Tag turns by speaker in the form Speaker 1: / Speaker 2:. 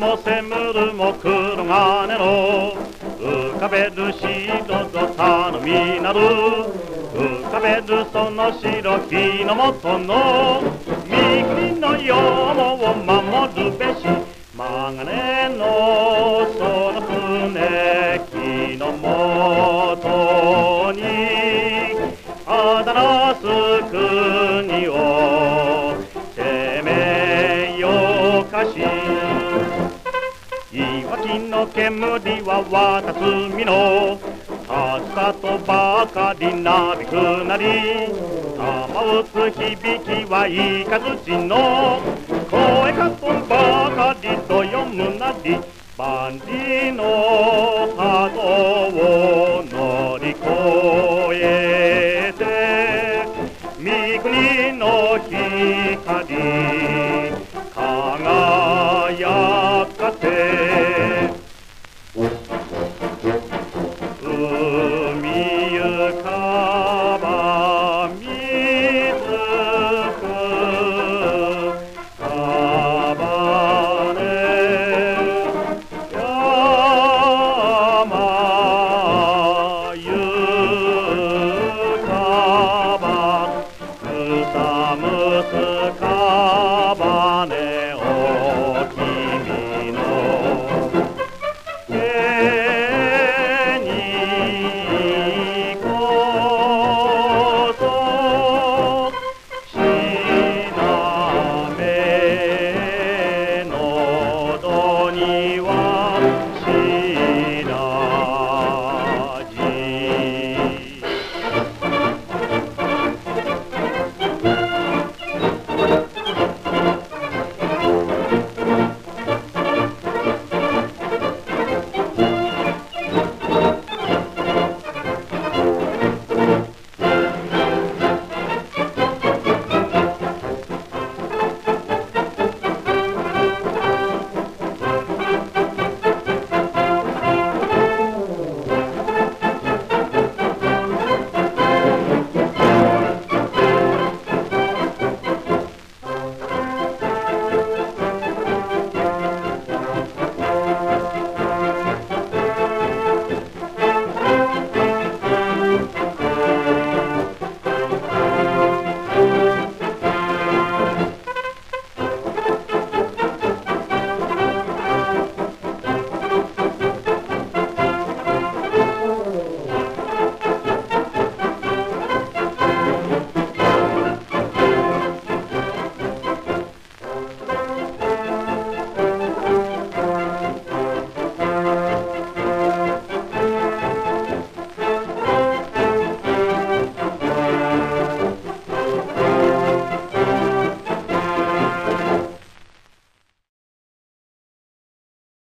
Speaker 1: も煙るも黒金の浮かべる白と頼みなる。浮かべるその白木のもとの。国のようを守るべし。マガネのその船木のもと。岩木の煙は渡すみのさっさとばかりなびくなり玉打つ響きはいかずちの声かとばかりと読むなり万里の